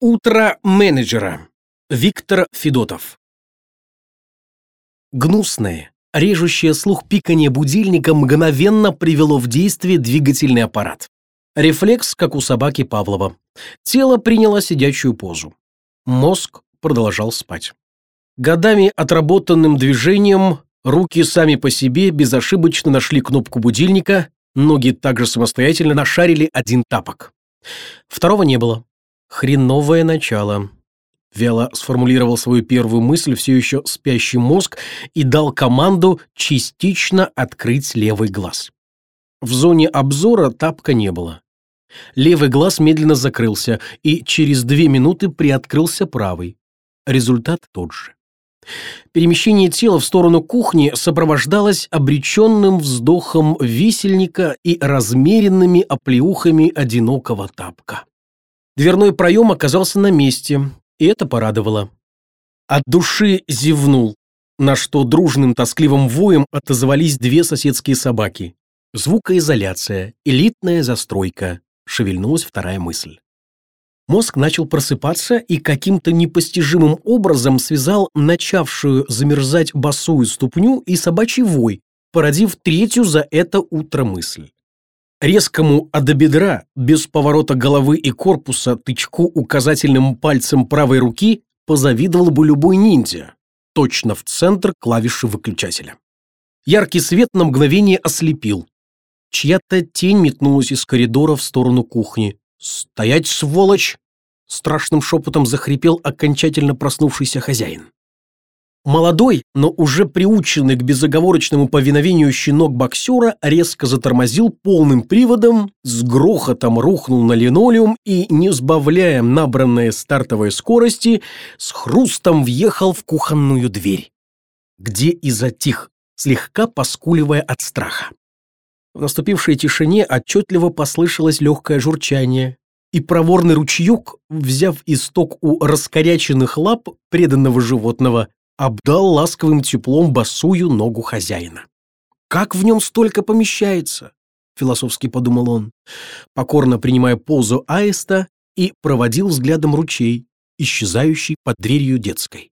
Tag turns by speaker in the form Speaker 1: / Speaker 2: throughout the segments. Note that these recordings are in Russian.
Speaker 1: Утро менеджера. Виктор Федотов. Гнусное, режущее слух пиканье будильника мгновенно привело в действие двигательный аппарат. Рефлекс, как у собаки Павлова. Тело приняло сидячую позу. Мозг продолжал спать. Годами отработанным движением руки сами по себе безошибочно нашли кнопку будильника, ноги также самостоятельно нашарили один тапок. Второго не было. Хреновое начало. Вяло сформулировал свою первую мысль все еще спящий мозг и дал команду частично открыть левый глаз. В зоне обзора тапка не было. Левый глаз медленно закрылся, и через две минуты приоткрылся правый. Результат тот же. Перемещение тела в сторону кухни сопровождалось обреченным вздохом висельника и размеренными оплеухами одинокого тапка. Дверной проем оказался на месте, и это порадовало. От души зевнул, на что дружным тоскливым воем отозвались две соседские собаки. Звукоизоляция, элитная застройка, шевельнулась вторая мысль. Мозг начал просыпаться и каким-то непостижимым образом связал начавшую замерзать босую ступню и собачий вой, породив третью за это утро мысль. Резкому до бедра, без поворота головы и корпуса, тычку указательным пальцем правой руки позавидовал бы любой ниндзя, точно в центр клавиши выключателя. Яркий свет на мгновение ослепил. Чья-то тень метнулась из коридора в сторону кухни. «Стоять, сволочь!» Страшным шепотом захрипел окончательно проснувшийся хозяин. Молодой, но уже приученный к безоговорочному повиновению щенок боксера резко затормозил полным приводом, с грохотом рухнул на линолеум и, не сбавляя набранной стартовой скорости, с хрустом въехал в кухонную дверь, где и затих, слегка поскуливая от страха. В наступившей тишине отчетливо послышалось легкое журчание, и проворный ручеек, взяв исток у раскоряченных лап преданного животного, обдал ласковым теплом босую ногу хозяина. «Как в нем столько помещается?» — философски подумал он, покорно принимая позу аиста и проводил взглядом ручей, исчезающий под дверью детской.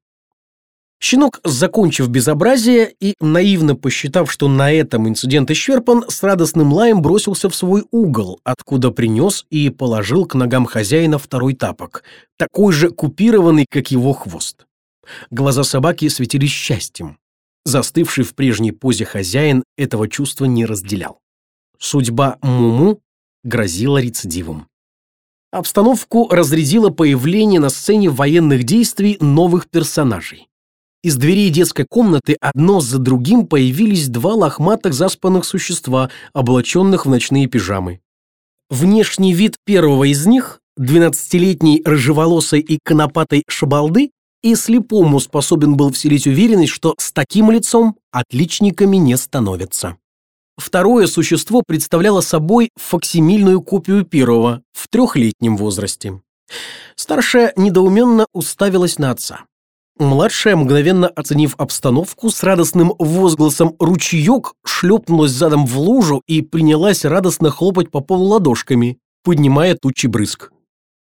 Speaker 1: Щенок, закончив безобразие и наивно посчитав, что на этом инцидент исчерпан, с радостным лаем бросился в свой угол, откуда принес и положил к ногам хозяина второй тапок, такой же купированный, как его хвост. Глаза собаки светились счастьем. Застывший в прежней позе хозяин этого чувства не разделял. Судьба Муму грозила рецидивом. Обстановку разрядило появление на сцене военных действий новых персонажей. Из дверей детской комнаты одно за другим появились два лохматых заспанных существа, облаченных в ночные пижамы. Внешний вид первого из них, двенадцатилетней рыжеволосой и конопатой шабалды, и слепому способен был вселить уверенность, что с таким лицом отличниками не становятся. Второе существо представляло собой факсимильную копию первого в трехлетнем возрасте. Старшая недоуменно уставилась на отца. Младшая, мгновенно оценив обстановку, с радостным возгласом «ручеек» шлепнулась задом в лужу и принялась радостно хлопать по полу ладошками, поднимая тучи брызг.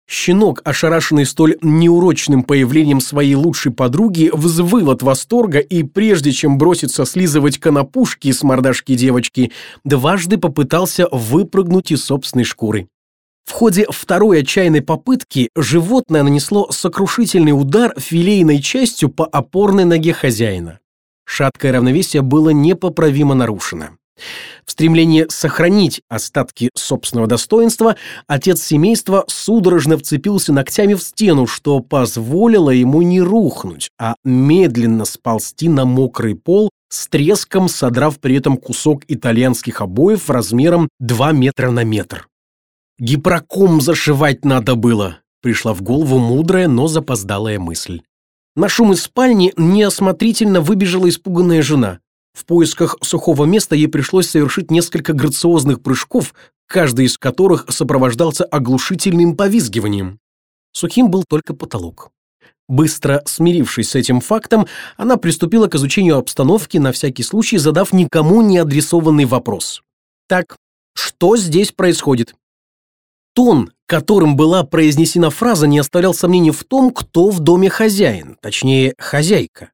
Speaker 1: Щенок, ошарашенный столь неурочным появлением своей лучшей подруги, взвыл от восторга и, прежде чем броситься слизывать конопушки с мордашки девочки, дважды попытался выпрыгнуть из собственной шкуры. В ходе второй отчаянной попытки животное нанесло сокрушительный удар филейной частью по опорной ноге хозяина. Шаткое равновесие было непоправимо нарушено. В стремлении сохранить остатки собственного достоинства, отец семейства судорожно вцепился ногтями в стену, что позволило ему не рухнуть, а медленно сползти на мокрый пол, с треском содрав при этом кусок итальянских обоев размером 2 метра на метр. «Гипроком зашивать надо было», — пришла в голову мудрая, но запоздалая мысль. На шум из спальни неосмотрительно выбежала испуганная жена. В поисках сухого места ей пришлось совершить несколько грациозных прыжков, каждый из которых сопровождался оглушительным повизгиванием. Сухим был только потолок. Быстро смирившись с этим фактом, она приступила к изучению обстановки, на всякий случай задав никому не адресованный вопрос. «Так, что здесь происходит?» Тон, которым была произнесена фраза, не оставлял сомнений в том, кто в доме хозяин, точнее, хозяйка.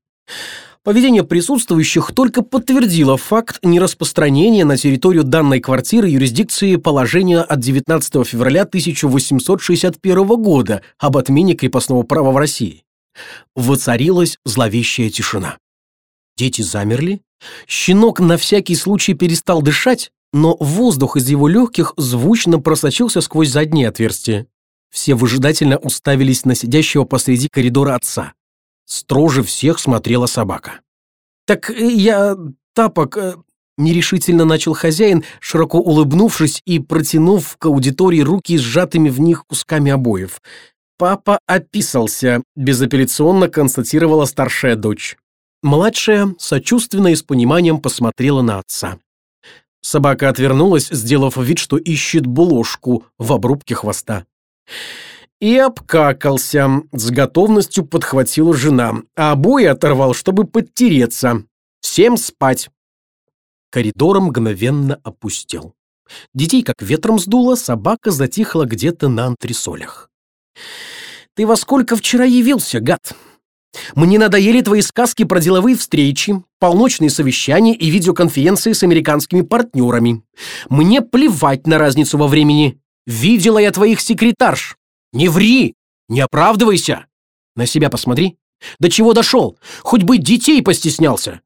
Speaker 1: Поведение присутствующих только подтвердило факт нераспространения на территорию данной квартиры юрисдикции положения от 19 февраля 1861 года об отмене крепостного права в России. Воцарилась зловещая тишина. Дети замерли, щенок на всякий случай перестал дышать, но воздух из его легких звучно просочился сквозь заднее отверстие. Все выжидательно уставились на сидящего посреди коридора отца. Строже всех смотрела собака. «Так э, я... тапок...» э, Нерешительно начал хозяин, широко улыбнувшись и протянув к аудитории руки сжатыми в них кусками обоев. «Папа описался», — безапелляционно констатировала старшая дочь. Младшая сочувственно и с пониманием посмотрела на отца. Собака отвернулась, сделав вид, что ищет булошку в обрубке хвоста. И обкакался, с готовностью подхватила жена, а обои оторвал, чтобы подтереться. Всем спать. Коридор мгновенно опустел. Детей как ветром сдуло, собака затихла где-то на антресолях. «Ты во сколько вчера явился, гад?» Мне надоели твои сказки про деловые встречи, полночные совещания и видеоконференции с американскими партнерами. Мне плевать на разницу во времени. Видела я твоих секретарш. Не ври! Не оправдывайся! На себя посмотри. До чего дошел? Хоть бы детей постеснялся!»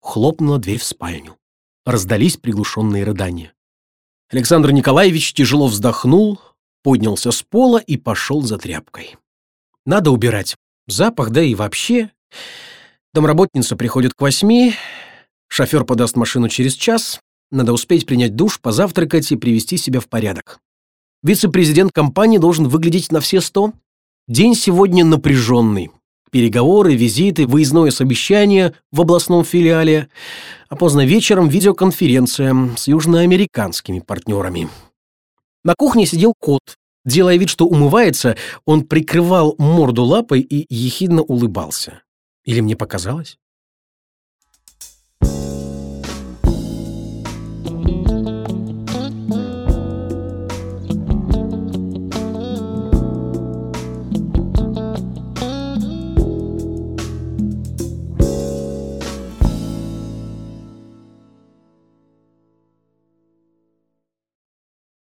Speaker 1: Хлопнула дверь в спальню. Раздались приглушенные рыдания. Александр Николаевич тяжело вздохнул, поднялся с пола и пошел за тряпкой. «Надо убирать. Запах, да и вообще. Домработница приходит к восьми, шофер подаст машину через час, надо успеть принять душ, позавтракать и привести себя в порядок. Вице-президент компании должен выглядеть на все сто. День сегодня напряженный. Переговоры, визиты, выездное совещание в областном филиале, а поздно вечером видеоконференция с южноамериканскими партнерами. На кухне сидел кот. Делая вид, что умывается, он прикрывал морду лапой и ехидно улыбался. Или мне показалось?